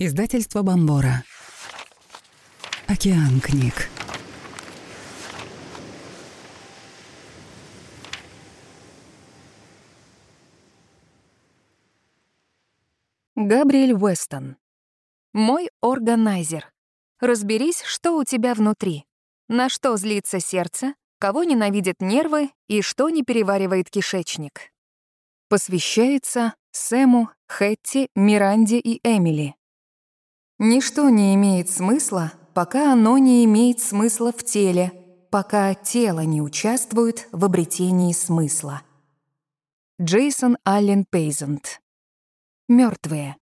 Издательство Бомбора. Океан книг. Габриэль Уэстон. Мой органайзер. Разберись, что у тебя внутри. На что злится сердце, кого ненавидят нервы и что не переваривает кишечник. Посвящается Сэму, Хэтти, Миранде и Эмили. Ничто не имеет смысла, пока оно не имеет смысла в теле, пока тело не участвует в обретении смысла. Джейсон Аллен Пейзент. Мертвые.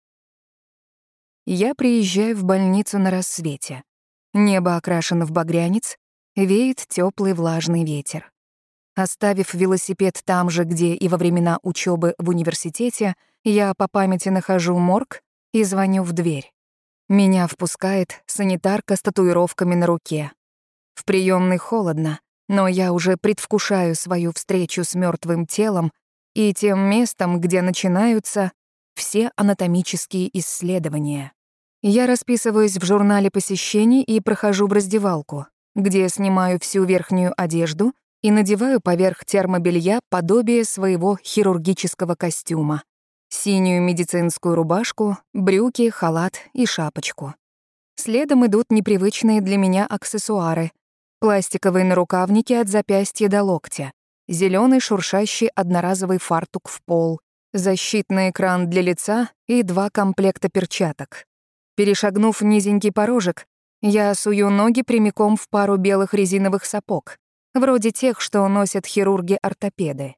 Я приезжаю в больницу на рассвете. Небо окрашено в багрянец, веет теплый влажный ветер. Оставив велосипед там же, где и во времена учебы в университете, я по памяти нахожу морг и звоню в дверь. Меня впускает санитарка с татуировками на руке. В приемной холодно, но я уже предвкушаю свою встречу с мертвым телом и тем местом, где начинаются все анатомические исследования. Я расписываюсь в журнале посещений и прохожу в раздевалку, где снимаю всю верхнюю одежду и надеваю поверх термобелья подобие своего хирургического костюма синюю медицинскую рубашку, брюки, халат и шапочку. Следом идут непривычные для меня аксессуары. Пластиковые нарукавники от запястья до локтя, зеленый шуршащий одноразовый фартук в пол, защитный экран для лица и два комплекта перчаток. Перешагнув низенький порожек, я сую ноги прямиком в пару белых резиновых сапог, вроде тех, что носят хирурги-ортопеды.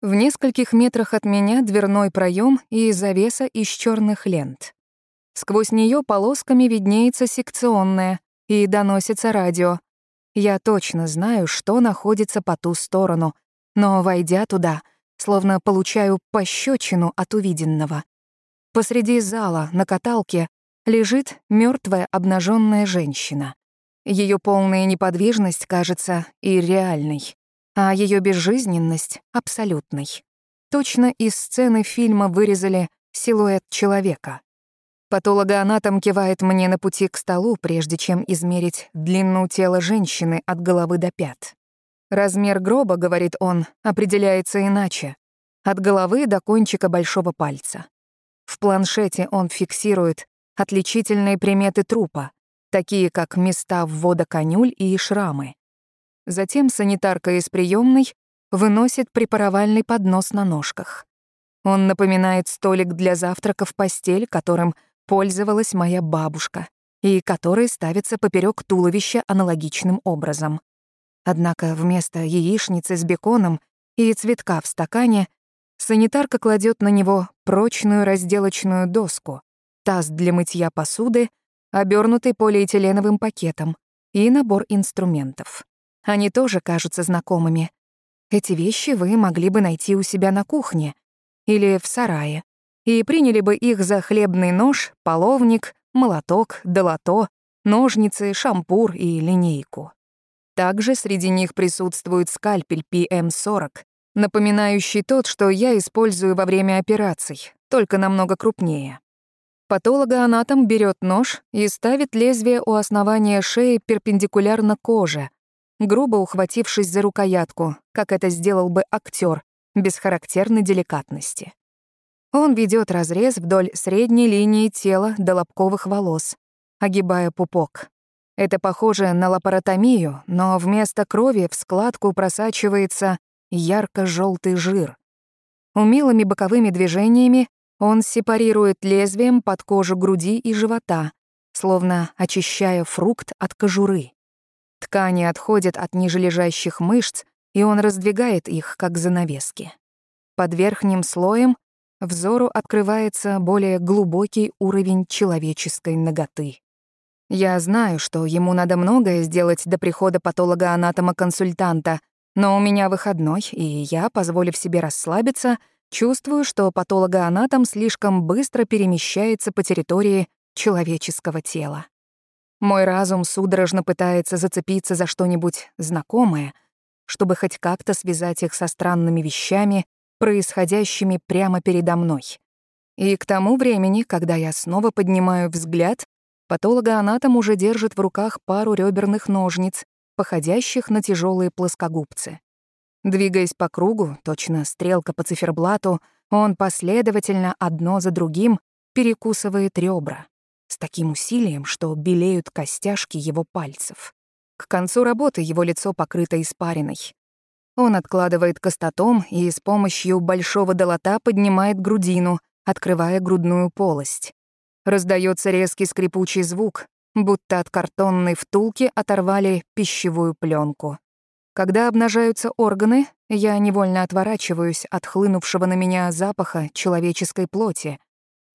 В нескольких метрах от меня дверной проем и завеса из черных лент. Сквозь нее полосками виднеется секционная и доносится радио. Я точно знаю, что находится по ту сторону, но, войдя туда, словно получаю пощечину от увиденного. Посреди зала, на каталке, лежит мертвая обнаженная женщина. Ее полная неподвижность кажется и реальной а ее безжизненность — абсолютной. Точно из сцены фильма вырезали силуэт человека. Патологоанатом кивает мне на пути к столу, прежде чем измерить длину тела женщины от головы до пят. Размер гроба, говорит он, определяется иначе. От головы до кончика большого пальца. В планшете он фиксирует отличительные приметы трупа, такие как места ввода конюль и шрамы. Затем санитарка из приемной выносит препаровальный поднос на ножках. Он напоминает столик для завтрака в постель, которым пользовалась моя бабушка, и который ставится поперек туловища аналогичным образом. Однако вместо яичницы с беконом и цветка в стакане санитарка кладет на него прочную разделочную доску, таз для мытья посуды, обернутый полиэтиленовым пакетом и набор инструментов. Они тоже кажутся знакомыми. Эти вещи вы могли бы найти у себя на кухне или в сарае и приняли бы их за хлебный нож, половник, молоток, долото, ножницы, шампур и линейку. Также среди них присутствует скальпель PM40, напоминающий тот, что я использую во время операций, только намного крупнее. Патологоанатом берет нож и ставит лезвие у основания шеи перпендикулярно коже, грубо ухватившись за рукоятку, как это сделал бы актер, без характерной деликатности. Он ведет разрез вдоль средней линии тела до лобковых волос, огибая пупок. Это похоже на лапаротомию, но вместо крови в складку просачивается ярко желтый жир. Умелыми боковыми движениями он сепарирует лезвием под кожу груди и живота, словно очищая фрукт от кожуры. Ткани отходят от нижележащих мышц, и он раздвигает их, как занавески. Под верхним слоем взору открывается более глубокий уровень человеческой ноготы. Я знаю, что ему надо многое сделать до прихода патолога-анатома-консультанта, но у меня выходной, и я, позволив себе расслабиться, чувствую, что патологоанатом слишком быстро перемещается по территории человеческого тела. Мой разум судорожно пытается зацепиться за что-нибудь знакомое, чтобы хоть как-то связать их со странными вещами, происходящими прямо передо мной. И к тому времени, когда я снова поднимаю взгляд, патологоанатом уже держит в руках пару реберных ножниц, походящих на тяжелые плоскогубцы. Двигаясь по кругу, точно стрелка по циферблату, он последовательно одно за другим перекусывает ребра с таким усилием, что белеют костяшки его пальцев. К концу работы его лицо покрыто испариной. Он откладывает костотом и с помощью большого долота поднимает грудину, открывая грудную полость. Раздается резкий скрипучий звук, будто от картонной втулки оторвали пищевую пленку. Когда обнажаются органы, я невольно отворачиваюсь от хлынувшего на меня запаха человеческой плоти,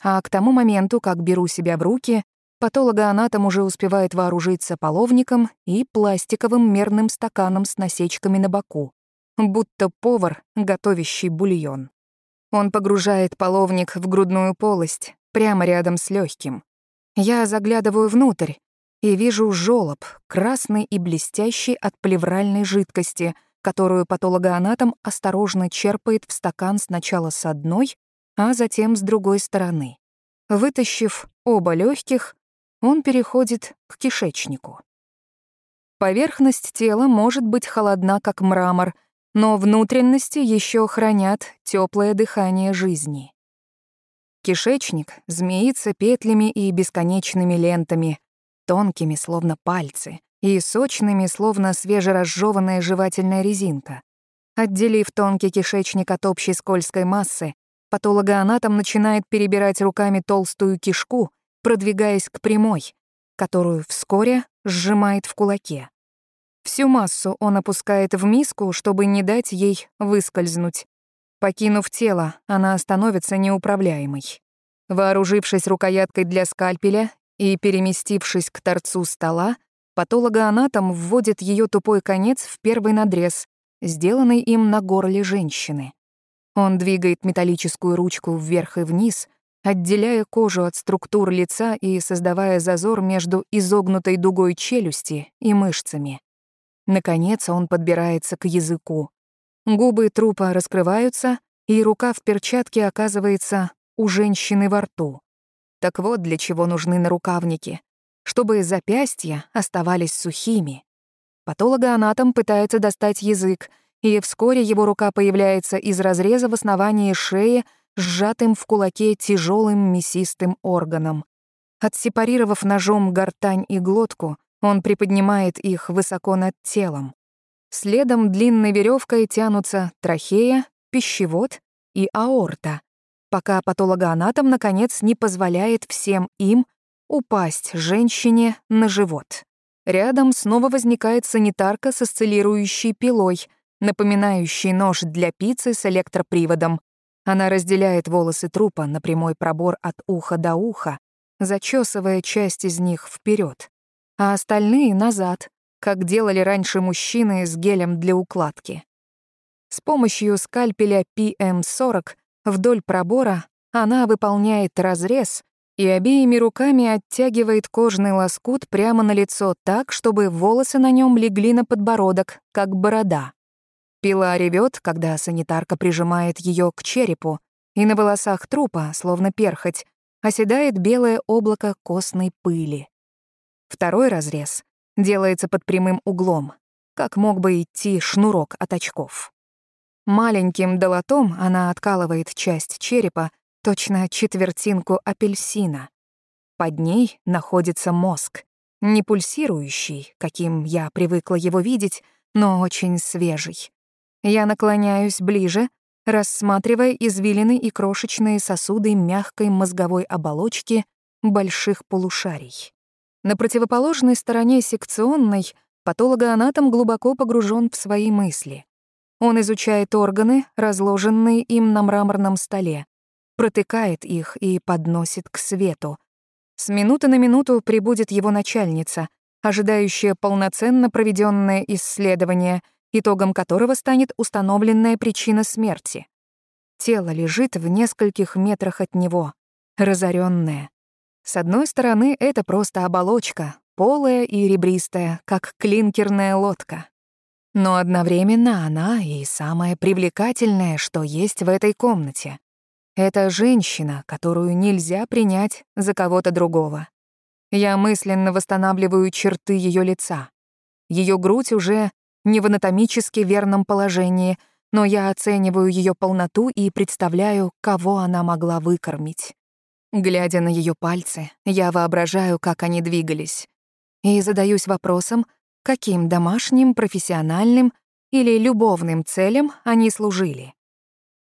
а к тому моменту, как беру себя в руки, патологоанатом уже успевает вооружиться половником и пластиковым мерным стаканом с насечками на боку, будто повар, готовящий бульон. Он погружает половник в грудную полость, прямо рядом с легким. Я заглядываю внутрь и вижу жёлоб, красный и блестящий от плевральной жидкости, которую патологоанатом осторожно черпает в стакан сначала с одной, а затем с другой стороны. Вытащив оба легких, он переходит к кишечнику. Поверхность тела может быть холодна, как мрамор, но внутренности еще хранят теплое дыхание жизни. Кишечник змеится петлями и бесконечными лентами, тонкими, словно пальцы, и сочными, словно свежеразжеванная жевательная резинка. Отделив тонкий кишечник от общей скользкой массы, патологоанатом начинает перебирать руками толстую кишку, продвигаясь к прямой, которую вскоре сжимает в кулаке. Всю массу он опускает в миску, чтобы не дать ей выскользнуть. Покинув тело, она становится неуправляемой. Вооружившись рукояткой для скальпеля и переместившись к торцу стола, патологоанатом вводит ее тупой конец в первый надрез, сделанный им на горле женщины. Он двигает металлическую ручку вверх и вниз, отделяя кожу от структур лица и создавая зазор между изогнутой дугой челюсти и мышцами. Наконец он подбирается к языку. Губы трупа раскрываются, и рука в перчатке оказывается у женщины во рту. Так вот для чего нужны нарукавники. Чтобы запястья оставались сухими. Патологоанатом пытается достать язык, и вскоре его рука появляется из разреза в основании шеи, сжатым в кулаке тяжелым мясистым органом. Отсепарировав ножом гортань и глотку, он приподнимает их высоко над телом. Следом длинной веревкой тянутся трахея, пищевод и аорта, пока патологоанатом, наконец, не позволяет всем им упасть женщине на живот. Рядом снова возникает санитарка с осциллирующей пилой, напоминающей нож для пиццы с электроприводом. Она разделяет волосы трупа на прямой пробор от уха до уха, зачесывая часть из них вперед а остальные — назад, как делали раньше мужчины с гелем для укладки. С помощью скальпеля PM40 вдоль пробора она выполняет разрез и обеими руками оттягивает кожный лоскут прямо на лицо так, чтобы волосы на нем легли на подбородок, как борода. Пила ревет, когда санитарка прижимает ее к черепу, и на волосах трупа, словно перхоть, оседает белое облако костной пыли. Второй разрез делается под прямым углом, как мог бы идти шнурок от очков. Маленьким долотом она откалывает часть черепа, точно четвертинку апельсина. Под ней находится мозг, не пульсирующий, каким я привыкла его видеть, но очень свежий. Я наклоняюсь ближе, рассматривая извилины и крошечные сосуды мягкой мозговой оболочки больших полушарий. На противоположной стороне секционной патологоанатом глубоко погружен в свои мысли. Он изучает органы, разложенные им на мраморном столе, протыкает их и подносит к свету. С минуты на минуту прибудет его начальница, ожидающая полноценно проведенное исследование, итогом которого станет установленная причина смерти. Тело лежит в нескольких метрах от него, разоренное, с одной стороны, это просто оболочка, полая и ребристая, как клинкерная лодка. Но одновременно она и самое привлекательное, что есть в этой комнате. Это женщина, которую нельзя принять за кого-то другого. Я мысленно восстанавливаю черты ее лица. Ее грудь уже не в анатомически верном положении, но я оцениваю ее полноту и представляю, кого она могла выкормить. Глядя на ее пальцы, я воображаю, как они двигались, и задаюсь вопросом, каким домашним, профессиональным или любовным целям они служили.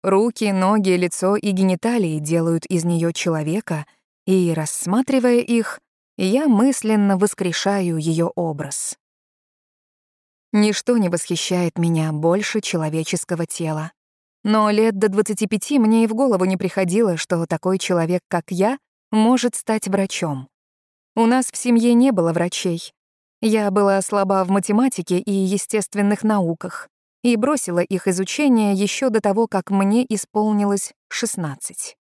Руки, ноги, лицо и гениталии делают из нее человека, и, рассматривая их, я мысленно воскрешаю ее образ. Ничто не восхищает меня больше человеческого тела. Но лет до 25 мне и в голову не приходило, что такой человек, как я, может стать врачом. У нас в семье не было врачей. Я была слаба в математике и естественных науках и бросила их изучение еще до того, как мне исполнилось 16.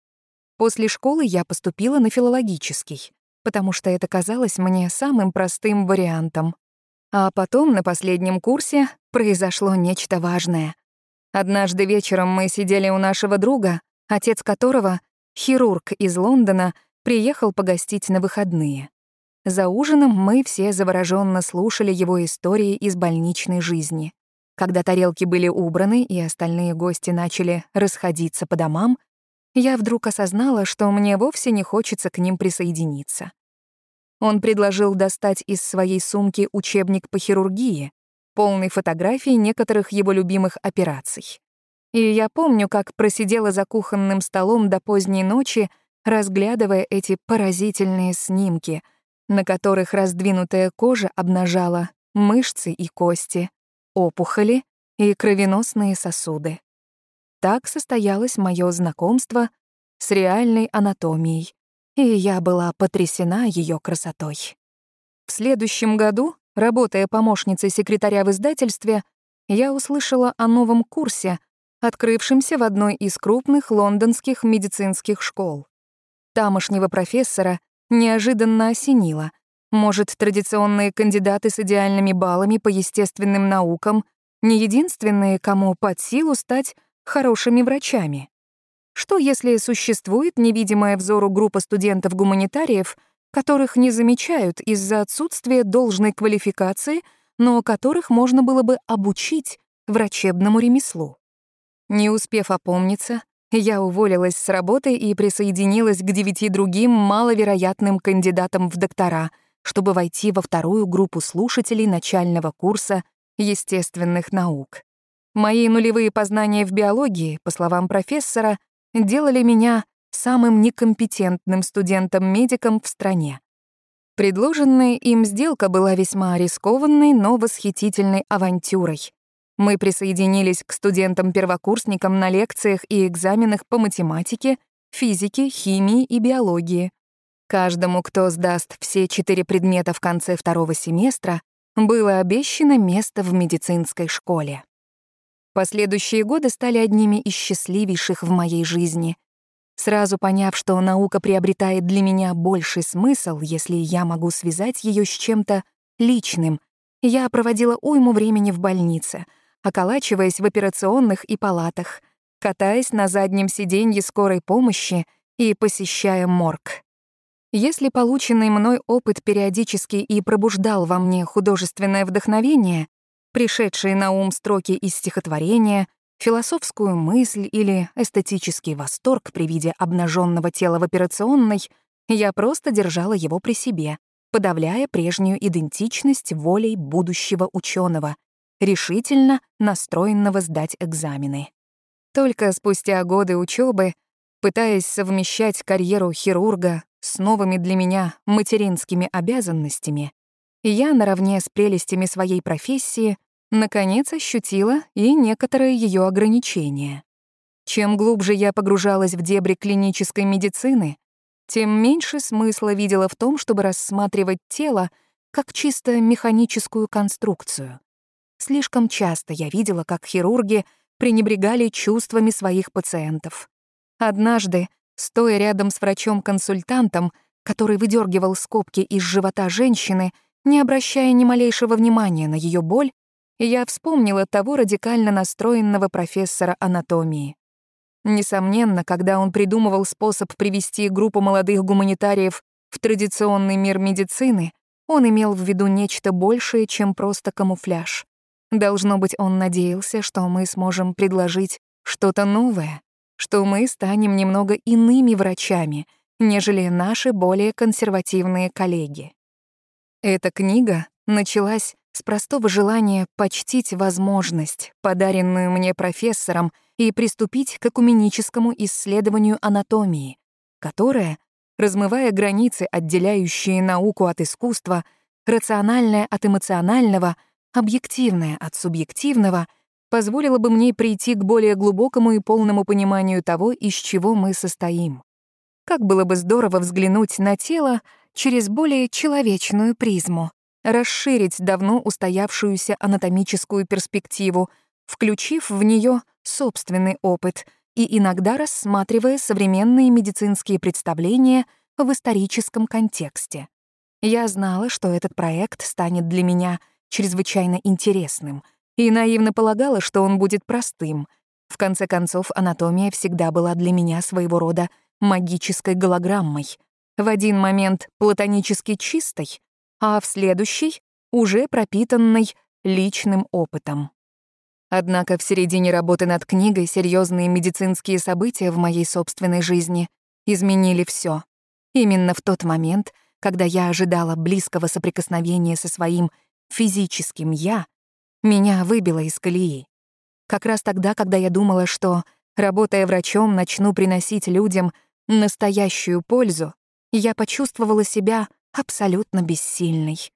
После школы я поступила на филологический, потому что это казалось мне самым простым вариантом. А потом на последнем курсе произошло нечто важное — Однажды вечером мы сидели у нашего друга, отец которого, хирург из Лондона, приехал погостить на выходные. За ужином мы все завороженно слушали его истории из больничной жизни. Когда тарелки были убраны и остальные гости начали расходиться по домам, я вдруг осознала, что мне вовсе не хочется к ним присоединиться. Он предложил достать из своей сумки учебник по хирургии, полный фотографий некоторых его любимых операций. И я помню, как просидела за кухонным столом до поздней ночи, разглядывая эти поразительные снимки, на которых раздвинутая кожа обнажала мышцы и кости, опухоли и кровеносные сосуды. Так состоялось мое знакомство с реальной анатомией, и я была потрясена ее красотой. В следующем году Работая помощницей секретаря в издательстве, я услышала о новом курсе, открывшемся в одной из крупных лондонских медицинских школ. Тамошнего профессора неожиданно осенило. Может, традиционные кандидаты с идеальными баллами по естественным наукам не единственные, кому под силу стать хорошими врачами? Что если существует невидимая взору группа студентов-гуманитариев, которых не замечают из-за отсутствия должной квалификации, но которых можно было бы обучить врачебному ремеслу. Не успев опомниться, я уволилась с работы и присоединилась к девяти другим маловероятным кандидатам в доктора, чтобы войти во вторую группу слушателей начального курса естественных наук. Мои нулевые познания в биологии, по словам профессора, делали меня самым некомпетентным студентом-медиком в стране. Предложенная им сделка была весьма рискованной, но восхитительной авантюрой. Мы присоединились к студентам-первокурсникам на лекциях и экзаменах по математике, физике, химии и биологии. Каждому, кто сдаст все четыре предмета в конце второго семестра, было обещано место в медицинской школе. Последующие годы стали одними из счастливейших в моей жизни. Сразу поняв, что наука приобретает для меня больший смысл, если я могу связать ее с чем-то личным, я проводила уйму времени в больнице, околачиваясь в операционных и палатах, катаясь на заднем сиденье скорой помощи и посещая морг. Если полученный мной опыт периодически и пробуждал во мне художественное вдохновение, пришедшие на ум строки из стихотворения, философскую мысль или эстетический восторг при виде обнаженного тела в операционной, я просто держала его при себе, подавляя прежнюю идентичность волей будущего ученого, решительно настроенного сдать экзамены. Только спустя годы учебы, пытаясь совмещать карьеру хирурга с новыми для меня материнскими обязанностями, я наравне с прелестями своей профессии наконец ощутила и некоторые ее ограничения. Чем глубже я погружалась в дебри клинической медицины, тем меньше смысла видела в том, чтобы рассматривать тело как чисто механическую конструкцию. Слишком часто я видела, как хирурги пренебрегали чувствами своих пациентов. Однажды, стоя рядом с врачом-консультантом, который выдергивал скобки из живота женщины, не обращая ни малейшего внимания на ее боль, я вспомнила того радикально настроенного профессора анатомии. Несомненно, когда он придумывал способ привести группу молодых гуманитариев в традиционный мир медицины, он имел в виду нечто большее, чем просто камуфляж. Должно быть, он надеялся, что мы сможем предложить что-то новое, что мы станем немного иными врачами, нежели наши более консервативные коллеги. Эта книга началась с простого желания почтить возможность, подаренную мне профессором, и приступить к экуменическому исследованию анатомии, которое, размывая границы, отделяющие науку от искусства, рациональное от эмоционального, объективное от субъективного, позволило бы мне прийти к более глубокому и полному пониманию того, из чего мы состоим. Как было бы здорово взглянуть на тело через более человечную призму, расширить давно устоявшуюся анатомическую перспективу, включив в нее собственный опыт и иногда рассматривая современные медицинские представления в историческом контексте. Я знала, что этот проект станет для меня чрезвычайно интересным, и наивно полагала, что он будет простым. В конце концов, анатомия всегда была для меня своего рода магической голограммой. В один момент платонически чистой, а в следующий — уже пропитанной личным опытом. Однако в середине работы над книгой серьезные медицинские события в моей собственной жизни изменили все. Именно в тот момент, когда я ожидала близкого соприкосновения со своим физическим «я», меня выбило из колеи. Как раз тогда, когда я думала, что, работая врачом, начну приносить людям настоящую пользу, я почувствовала себя абсолютно бессильной.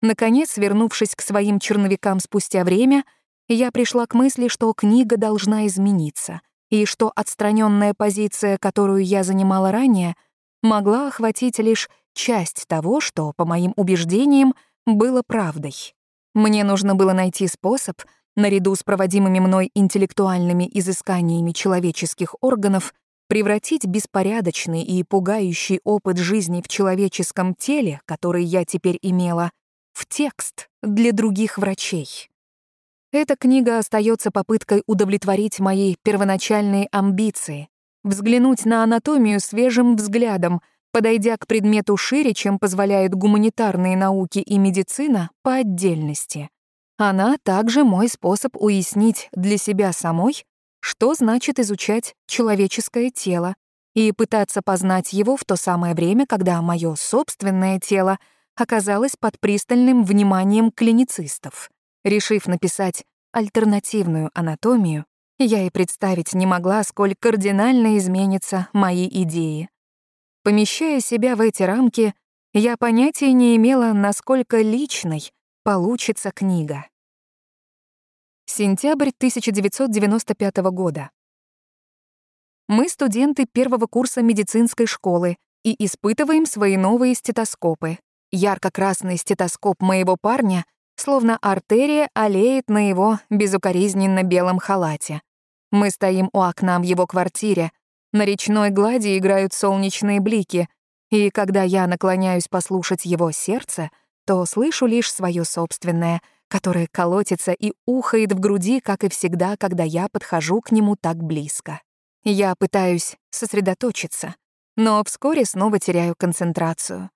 Наконец, вернувшись к своим черновикам спустя время, я пришла к мысли, что книга должна измениться, и что отстраненная позиция, которую я занимала ранее, могла охватить лишь часть того, что, по моим убеждениям, было правдой. Мне нужно было найти способ, наряду с проводимыми мной интеллектуальными изысканиями человеческих органов, превратить беспорядочный и пугающий опыт жизни в человеческом теле, который я теперь имела, в текст для других врачей. Эта книга остается попыткой удовлетворить мои первоначальные амбиции, взглянуть на анатомию свежим взглядом, подойдя к предмету шире, чем позволяют гуманитарные науки и медицина по отдельности. Она также мой способ уяснить для себя самой, что значит изучать человеческое тело и пытаться познать его в то самое время, когда мое собственное тело оказалось под пристальным вниманием клиницистов. Решив написать альтернативную анатомию, я и представить не могла, сколь кардинально изменятся мои идеи. Помещая себя в эти рамки, я понятия не имела, насколько личной получится книга. Сентябрь 1995 года. Мы студенты первого курса медицинской школы и испытываем свои новые стетоскопы. Ярко-красный стетоскоп моего парня словно артерия олеет на его безукоризненно белом халате. Мы стоим у окна в его квартире, на речной глади играют солнечные блики, и когда я наклоняюсь послушать его сердце, то слышу лишь свое собственное, которое колотится и ухает в груди, как и всегда, когда я подхожу к нему так близко. Я пытаюсь сосредоточиться, но вскоре снова теряю концентрацию.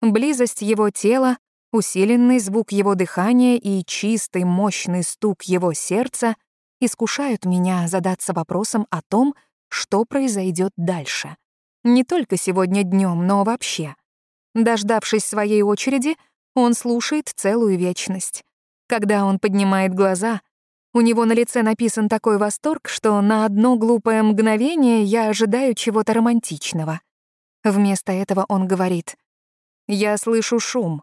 Близость его тела усиленный звук его дыхания и чистый, мощный стук его сердца искушают меня задаться вопросом о том, что произойдет дальше. Не только сегодня днем, но вообще. Дождавшись своей очереди, он слушает целую вечность. Когда он поднимает глаза, у него на лице написан такой восторг, что на одно глупое мгновение я ожидаю чего-то романтичного. Вместо этого он говорит, «Я слышу шум.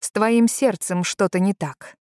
С твоим сердцем что-то не так.